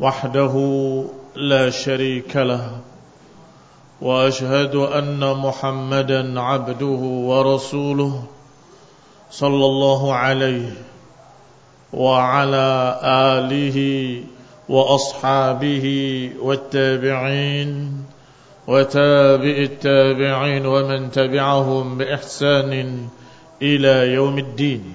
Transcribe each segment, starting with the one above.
وحده لا شريك له وأشهد أن محمدا عبده ورسوله صلى الله عليه وعلى آله وأصحابه والتابعين وتابع التابعين ومن تبعهم بإحسان إلى يوم الدين.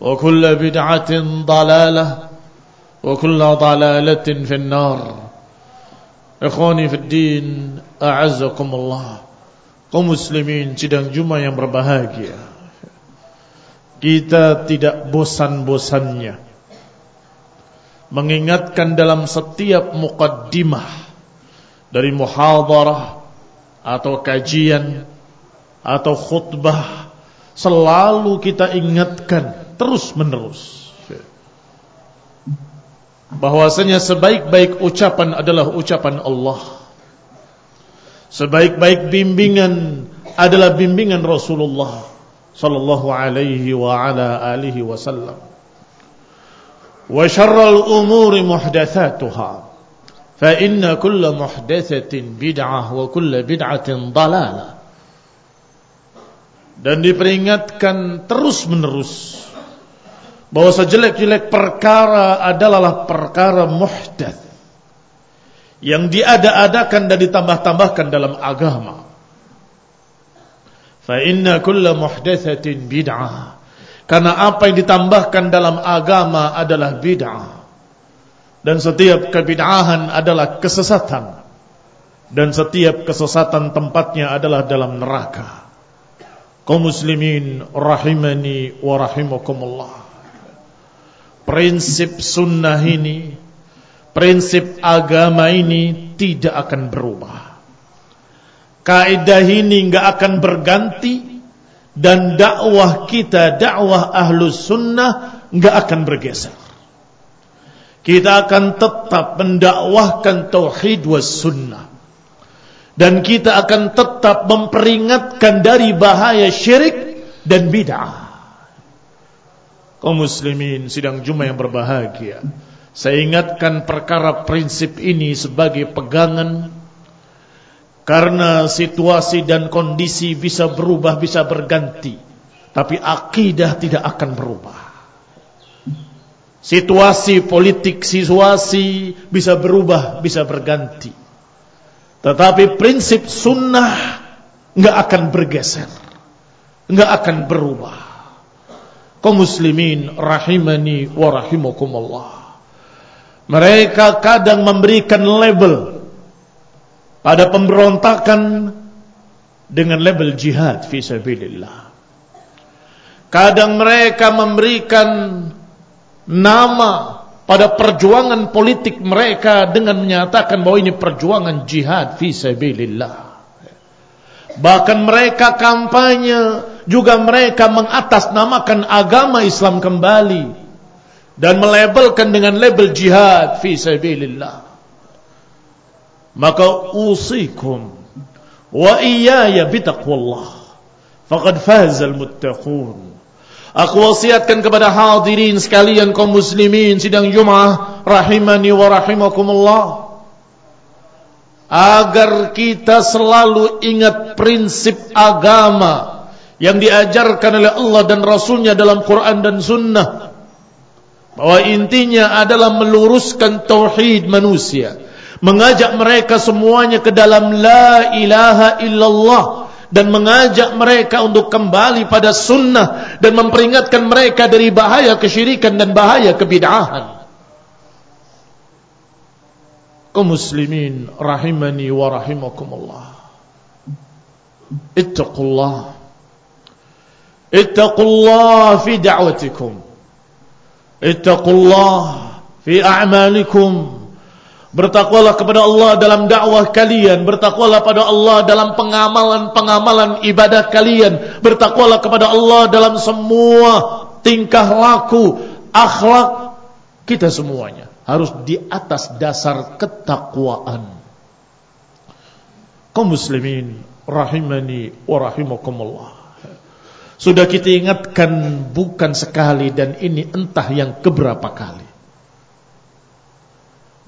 وكل بدعة ضلالة وكل ضلالة في النار إخواني في الدين أعزكم الله kaum muslimin sidang Jumat yang berbahagia kita tidak bosan-bosannya mengingatkan dalam setiap mukaddimah dari muhadarah atau kajian atau khutbah selalu kita ingatkan terus menerus bahwasanya sebaik-baik ucapan adalah ucapan Allah Sebaik-baik bimbingan adalah bimbingan Rasulullah sallallahu alaihi wa ala alihi wasallam. Wa syarrul umuri muhdatsatuha. Fa inna kulla muhdatsatin bid'ah wa kulla bid'atin dalalah. Dan diperingatkan terus-menerus bahwa sejelek-jelek perkara adalah perkara muhdats yang diada-adakan dan ditambah-tambahkan dalam agama. Fa inna kulla muhdatsatin bid'ah. Karena apa yang ditambahkan dalam agama adalah bid'ah. Dan setiap kebid'ahan adalah kesesatan. Dan setiap kesesatan tempatnya adalah dalam neraka. Kaum muslimin rahimani wa rahimakumullah. Prinsip sunnah ini prinsip agama ini tidak akan berubah. Kaidah ini enggak akan berganti dan dakwah kita, dakwah ahlus sunnah enggak akan bergeser. Kita akan tetap mendakwahkan tauhid was sunnah. Dan kita akan tetap memperingatkan dari bahaya syirik dan bid'ah. Kaum muslimin sidang Jumat yang berbahagia. Saya ingatkan perkara prinsip ini sebagai pegangan karena situasi dan kondisi bisa berubah, bisa berganti. Tapi akidah tidak akan berubah. Situasi politik, situasi bisa berubah, bisa berganti. Tetapi prinsip sunnah enggak akan bergeser. Enggak akan berubah. Kaum muslimin rahimani wa rahimakumullah. Mereka kadang memberikan label pada pemberontakan dengan label jihad fi sabilillah. Kadang mereka memberikan nama pada perjuangan politik mereka dengan menyatakan bahwa ini perjuangan jihad fi sabilillah. Bahkan mereka kampanye juga mereka mengatasnamakan agama Islam kembali dan melabelkan dengan label jihad fi sabilillah. Maka usikum wa iyaya bitaqwallah faqad fazal muttaqun. Aku wasiatkan kepada hadirin sekalian kaum muslimin sidang Jumat rahimani wa rahimakumullah agar kita selalu ingat prinsip agama yang diajarkan oleh Allah dan Rasulnya dalam Quran dan Sunnah bahwa intinya adalah meluruskan tauhid manusia mengajak mereka semuanya ke dalam la ilaha illallah dan mengajak mereka untuk kembali pada sunnah dan memperingatkan mereka dari bahaya kesyirikan dan bahaya kebid'ahan. Kaum muslimin rahimani wa rahimakumullah. Ittaqullah. Ittaqullah fi da'watikum. Ittaqullah fi a'malikum. Bertakwalah kepada Allah dalam dakwah kalian. Bertakwalah kepada Allah dalam pengamalan-pengamalan ibadah kalian. Bertakwalah kepada Allah dalam semua tingkah laku Akhlak kita semuanya. Harus di atas dasar ketakwaan. Kau muslimin Rahimani wa rahimakumullah Sudah kita ingatkan bukan sekali dan ini entah yang keberapa kali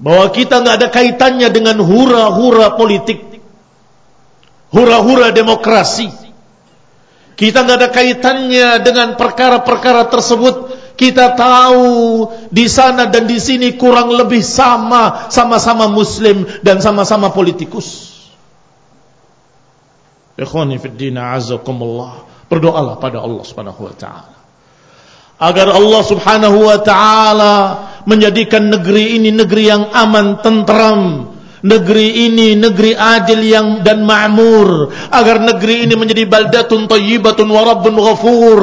bahwa kita nggak ada kaitannya dengan hura-hura politik, hura-hura demokrasi. Kita nggak ada kaitannya dengan perkara-perkara tersebut. Kita tahu di sana dan di sini kurang lebih sama, sama-sama Muslim dan sama-sama politikus. Ikhwani fi din azakumullah. Berdoalah pada Allah Subhanahu wa taala. Agar Allah Subhanahu wa taala menjadikan negeri ini negeri yang aman tentram negeri ini negeri adil yang dan makmur agar negeri ini menjadi baldatun thayyibatun wa rabbun ghafur.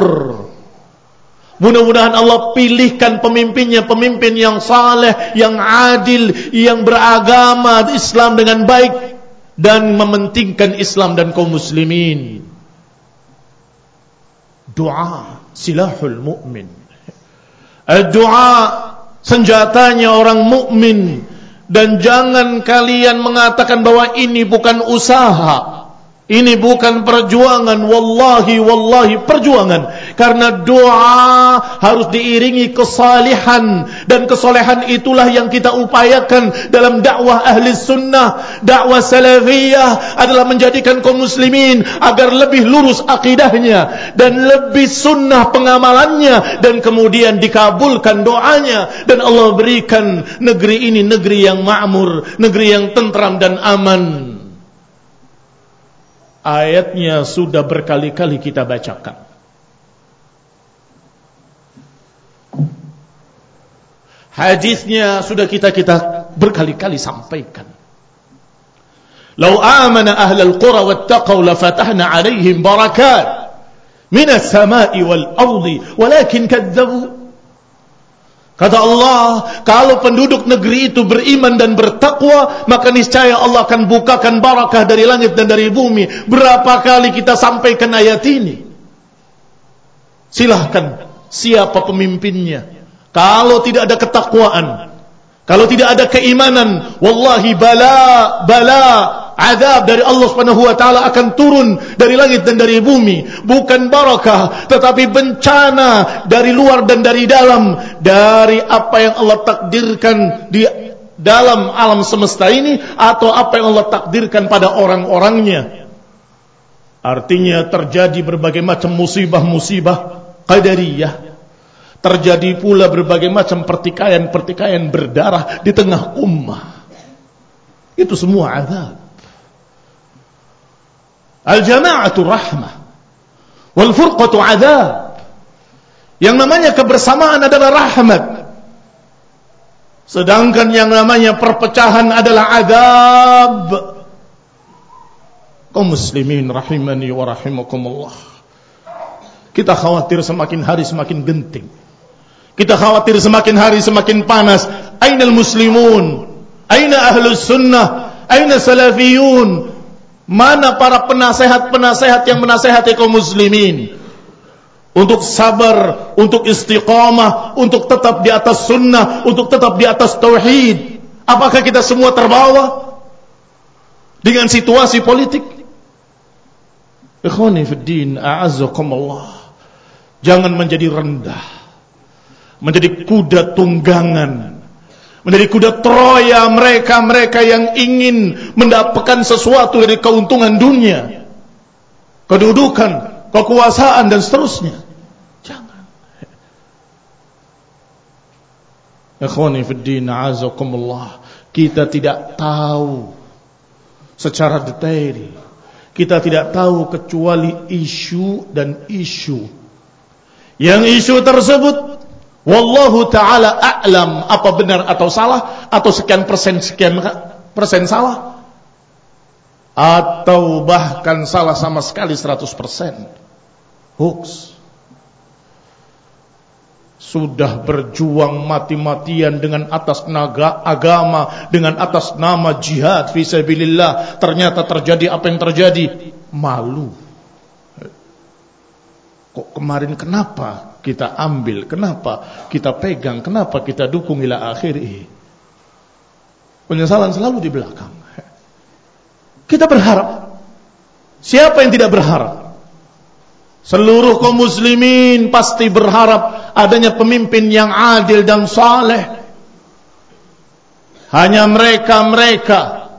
Mudah-mudahan Allah pilihkan pemimpinnya pemimpin yang saleh yang adil yang beragama Islam dengan baik dan mementingkan Islam dan kaum muslimin doa silahul mu'min. Doa senjatanya orang mukmin dan jangan kalian mengatakan bahwa ini bukan usaha. Ini bukan perjuangan. Wallahi wallahi perjuangan. Karena doa harus diiringi kesalihan dan kesalehan itulah yang kita upayakan dalam dakwah ahli sunnah. Dakwah salafiyah adalah menjadikan kaum muslimin agar lebih lurus akidahnya dan lebih sunnah pengamalannya dan kemudian dikabulkan doanya. Dan Allah berikan negeri ini negeri yang makmur negeri yang tentram dan aman Ayatnya sudah berkali-kali kita bacakan. Hadisnya sudah kita kita berkali-kali sampaikan. Lau amana ahlul qura wattaqau lafatahna alaihim barakat minas sama'i wal ardi walakin kadzabu Kata Allah, kalau penduduk negeri itu beriman dan bertakwa, maka niscaya Allah akan bukakan barakah dari langit dan dari bumi. Berapa kali kita sampaikan ayat ini? Silahkan, siapa pemimpinnya? Kalau tidak ada ketakwaan, kalau tidak ada keimanan, wallahi bala, bala, Adab dari Allah Subhanahu wa taala akan turun dari langit dan dari bumi, bukan barakah tetapi bencana dari luar dan dari dalam dari apa yang Allah takdirkan di dalam alam semesta ini atau apa yang Allah takdirkan pada orang-orangnya. Artinya terjadi berbagai macam musibah-musibah qadariyah. Terjadi pula berbagai macam pertikaian-pertikaian berdarah di tengah ummah. Itu semua azab. Al-jama'atu rahmah. Wal furqatu adab. Yang namanya kebersamaan adalah rahmat. Sedangkan yang namanya perpecahan adalah adab. kaum muslimin rahimani wa rahimakumullah. Kita khawatir semakin hari semakin genting. Kita khawatir semakin hari semakin panas. Aina muslimun? Aina ahlus sunnah? Aina salafiyun? Mana para penasehat-penasehat yang menasehati kaum muslimin? Untuk sabar, untuk istiqamah, untuk tetap di atas sunnah, untuk tetap di atas tauhid. Apakah kita semua terbawa dengan situasi politik? Ikhwani fi din, a'azzakumullah. Jangan menjadi rendah menjadi kuda tunggangan menjadi kuda Troya mereka-mereka yang ingin mendapatkan sesuatu dari keuntungan dunia kedudukan, kekuasaan dan seterusnya. Jangan. Ikhwani fiddin azakumullah kita tidak tahu secara detail. Kita tidak tahu kecuali isu dan isu. Yang isu tersebut Wallahu ta'ala a'lam apa benar atau salah atau sekian persen sekian persen salah atau bahkan salah sama sekali 100 persen hoax sudah berjuang mati-matian dengan atas naga agama dengan atas nama jihad fisabilillah ternyata terjadi apa yang terjadi malu kok kemarin kenapa kita ambil, kenapa kita pegang, kenapa kita dukung ila akhiri. Penyesalan selalu di belakang. Kita berharap. Siapa yang tidak berharap? Seluruh kaum muslimin pasti berharap adanya pemimpin yang adil dan saleh. Hanya mereka-mereka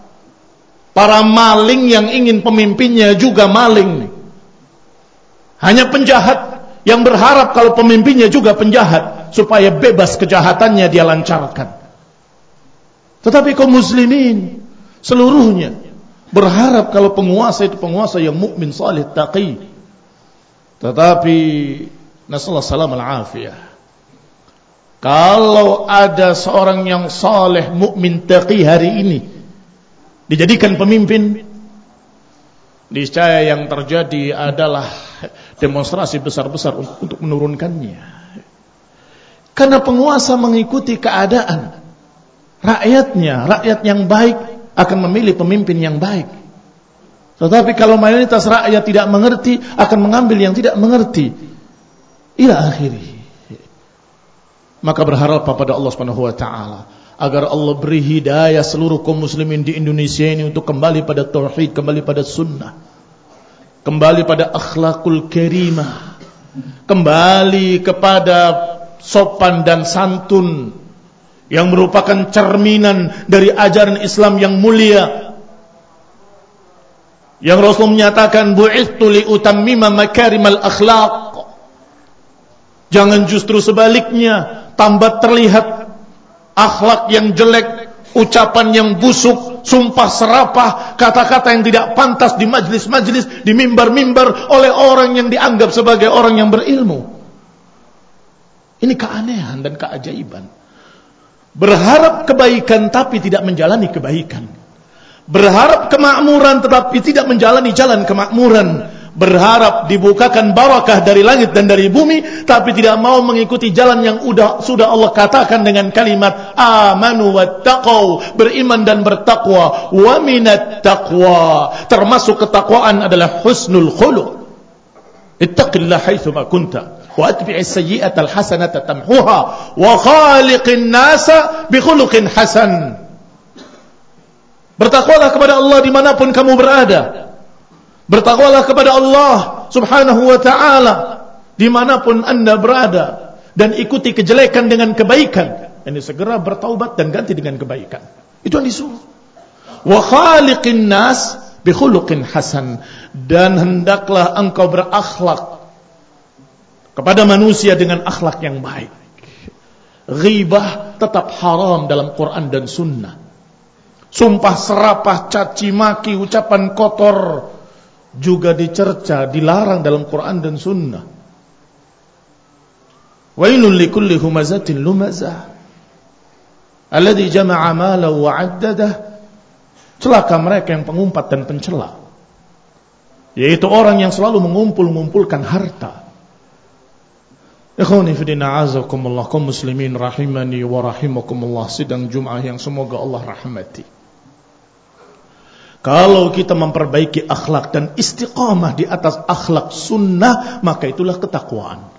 para maling yang ingin pemimpinnya juga maling. Hanya penjahat yang berharap kalau pemimpinnya juga penjahat supaya bebas kejahatannya dia lancarkan. Tetapi kaum muslimin seluruhnya berharap kalau penguasa itu penguasa yang mukmin salih taqi. Tetapi nasallahu salam al-afiyah. Kalau ada seorang yang saleh mukmin taqi hari ini dijadikan pemimpin niscaya yang terjadi adalah demonstrasi besar-besar untuk menurunkannya. Karena penguasa mengikuti keadaan rakyatnya, rakyat yang baik akan memilih pemimpin yang baik. Tetapi kalau mayoritas rakyat tidak mengerti, akan mengambil yang tidak mengerti. Ila akhiri. Maka berharap kepada Allah Subhanahu wa taala agar Allah beri hidayah seluruh kaum muslimin di Indonesia ini untuk kembali pada tauhid, kembali pada sunnah kembali pada akhlakul karimah kembali kepada sopan dan santun yang merupakan cerminan dari ajaran Islam yang mulia yang Rasul menyatakan bu'ithu li utammima makarimal akhlaq jangan justru sebaliknya tambah terlihat akhlak yang jelek ucapan yang busuk sumpah serapah, kata-kata yang tidak pantas di majlis-majlis, di mimbar-mimbar oleh orang yang dianggap sebagai orang yang berilmu. Ini keanehan dan keajaiban. Berharap kebaikan tapi tidak menjalani kebaikan. Berharap kemakmuran tetapi tidak menjalani jalan kemakmuran. Berharap dibukakan barakah dari langit dan dari bumi tapi tidak mau mengikuti jalan yang udah, sudah Allah katakan dengan kalimat amanu wattaqau beriman dan bertakwa. Wa minat taqwa termasuk ketakwaan adalah husnul khuluq. Ittaqillah haitsu ma kunta wa atbi'is sayyi'ata alhasanata tamhuha wa khaliqin nasa bi khuluqin hasan bertakwalah kepada Allah dimanapun kamu berada Bertakwalah kepada Allah subhanahu wa ta'ala dimanapun anda berada dan ikuti kejelekan dengan kebaikan. Ini segera bertaubat dan ganti dengan kebaikan. Itu yang disuruh. Wa khaliqin nas bi khuluqin hasan dan hendaklah engkau berakhlak kepada manusia dengan akhlak yang baik. Ghibah tetap haram dalam Quran dan sunnah. Sumpah serapah, caci maki, ucapan kotor, juga dicerca, dilarang dalam Quran dan Sunnah. Wailul likulli humazatin lumazah. Alladhi jama'a mala wa 'addadah. Celaka mereka yang pengumpat dan pencela. yaitu orang yang selalu mengumpul-ngumpulkan harta. Ikhwani fi din a'azakumullah kaum muslimin rahimani wa rahimakumullah sidang Jumat yang semoga Allah rahmati. Kalau kita memperbaiki akhlak dan istiqamah di atas akhlak sunnah, maka itulah ketakwaan.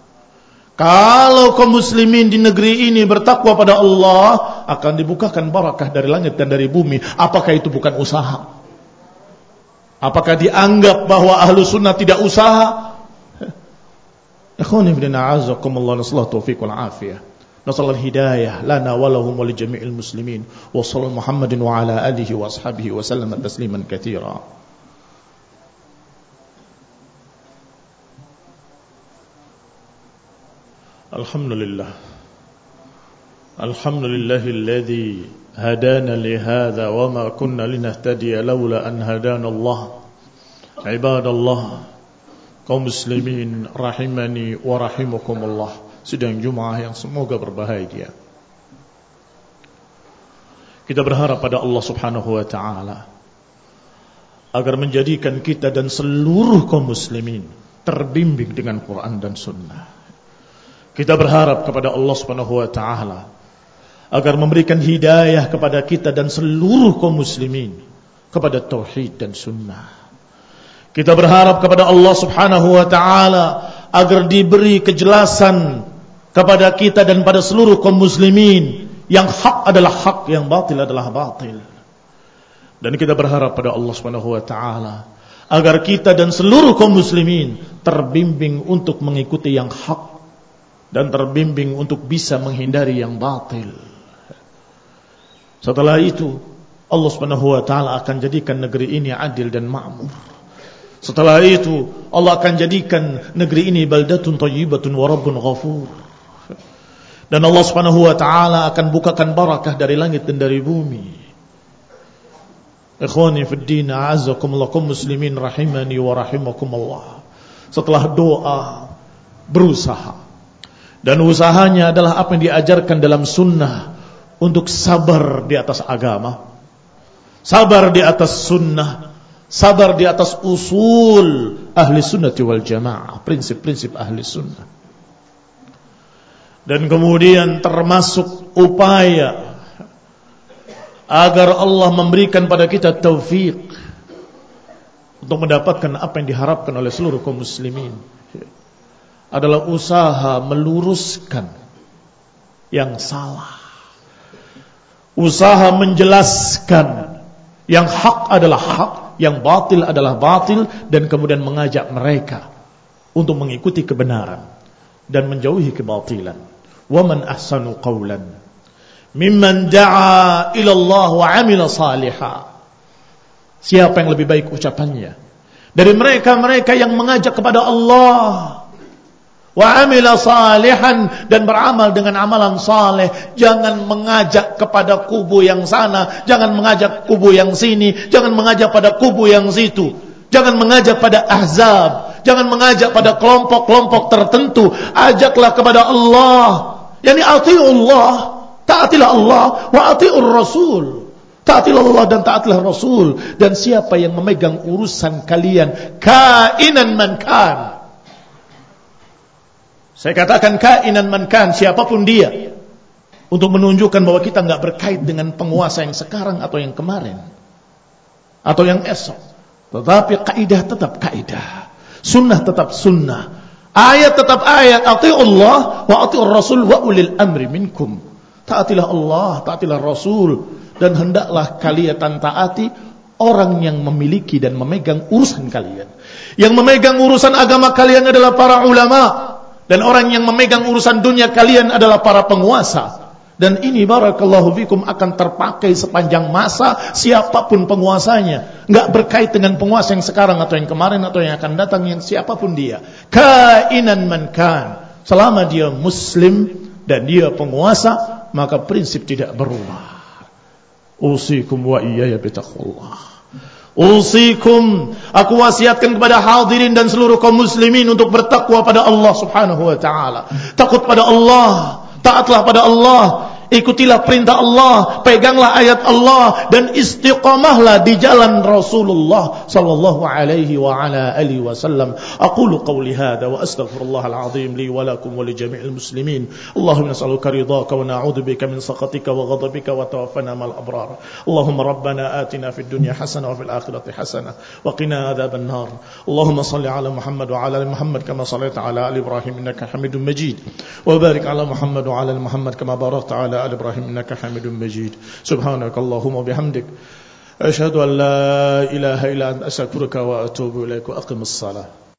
Kalau kaum muslimin di negeri ini bertakwa pada Allah, akan dibukakan barakah dari langit dan dari bumi. Apakah itu bukan usaha? Apakah dianggap bahwa ahlu sunnah tidak usaha? Ikhwani fi din a'azakumullah nasallahu taufiq wal afiyah. نسأل الهداية لنا ولهم ولجميع المسلمين وصلى محمد وعلى آله وأصحابه وسلم تسليما كثيرا. الحمد لله. الحمد لله الذي هدانا لهذا وما كنا لنهتدي لولا أن هدانا الله. عباد الله قوم مسلمين رحمني ورحمكم الله. Sidang Jumaah yang semoga berbahagia. Kita berharap pada Allah Subhanahu wa taala agar menjadikan kita dan seluruh kaum muslimin terbimbing dengan Quran dan sunnah. Kita berharap kepada Allah Subhanahu wa taala agar memberikan hidayah kepada kita dan seluruh kaum muslimin kepada tauhid dan sunnah. Kita berharap kepada Allah Subhanahu wa taala agar diberi kejelasan kepada kita dan pada seluruh kaum muslimin yang hak adalah hak yang batil adalah batil. Dan kita berharap pada Allah Subhanahu wa taala agar kita dan seluruh kaum muslimin terbimbing untuk mengikuti yang hak dan terbimbing untuk bisa menghindari yang batil. Setelah itu Allah Subhanahu wa taala akan jadikan negeri ini adil dan makmur. Setelah itu Allah akan jadikan negeri ini baldatun thayyibatun wa rabbun ghafur dan Allah Subhanahu wa taala akan bukakan barakah dari langit dan dari bumi. Ikhwani fi din, a'azzakumullah kum muslimin rahimani wa rahimakumullah. Setelah doa berusaha dan usahanya adalah apa yang diajarkan dalam sunnah untuk sabar di atas agama. Sabar di atas sunnah, sabar di atas usul ahli sunnah wal jamaah, prinsip-prinsip ahli sunnah dan kemudian termasuk upaya agar Allah memberikan pada kita taufik untuk mendapatkan apa yang diharapkan oleh seluruh kaum muslimin adalah usaha meluruskan yang salah. Usaha menjelaskan yang hak adalah hak yang batil adalah batil dan kemudian mengajak mereka untuk mengikuti kebenaran dan menjauhi kebatilan ومن أحسن قولا ممن دعا إلى الله وعمل صالحا siapa yang lebih baik ucapannya dari mereka-mereka yang mengajak kepada Allah wa amila salihan dan beramal dengan amalan saleh jangan mengajak kepada kubu yang sana jangan mengajak kubu yang sini jangan mengajak pada kubu yang situ jangan mengajak pada ahzab jangan mengajak pada kelompok-kelompok tertentu ajaklah kepada Allah Yani Allah, taatilah Allah wa atiur rasul. Taatilah Allah dan taatilah Rasul dan siapa yang memegang urusan kalian kainan man kan. Saya katakan kainan man kan siapapun dia untuk menunjukkan bahwa kita enggak berkait dengan penguasa yang sekarang atau yang kemarin atau yang esok. Tetapi kaidah tetap kaidah. Sunnah tetap sunnah. Ayat tetap ayat. Allah wa ati'ur rasul wa ulil amri minkum. Taatilah Allah, taatilah Rasul. Dan hendaklah kalian taati orang yang memiliki dan memegang urusan kalian. Yang memegang urusan agama kalian adalah para ulama. Dan orang yang memegang urusan dunia kalian adalah para penguasa. Dan ini barakallahu fikum akan terpakai sepanjang masa siapapun penguasanya. Enggak berkait dengan penguasa yang sekarang atau yang kemarin atau yang akan datang yang siapapun dia. Kainan man kan. Selama dia muslim dan dia penguasa, maka prinsip tidak berubah. Usikum wa iyaya bitaqwallah. Usikum aku wasiatkan kepada hadirin dan seluruh kaum muslimin untuk bertakwa pada Allah Subhanahu wa taala. Takut pada Allah, taatlah pada Allah Ikutilah perintah Allah, peganglah ayat Allah dan istiqamahlah di jalan Rasulullah sallallahu alaihi wa ala alihi wasallam. Aqulu qawli hadha wa astaghfirullah al-azim li wa lakum wa li jami'il muslimin. Allahumma nas'aluka ridhaka wa na'udzu bika min sakhatika wa ghadabika wa tawaffana mal abrar. Allahumma rabbana atina fid dunya hasanah wa fil akhirati hasanah wa qina adhaban nar. Allahumma salli ala Muhammad wa ala ali Muhammad kama sallaita ala ali Ibrahim innaka Hamidum Majid. Wa barik ala Muhammad wa ala ali Muhammad kama barakta ala آل إبراهيم إنك حميد مجيد. سبحانك اللهم وبحمدك. أشهد أن لا إله إلا أنت أستغفرك وأتوب إليك وأقم الصلاة.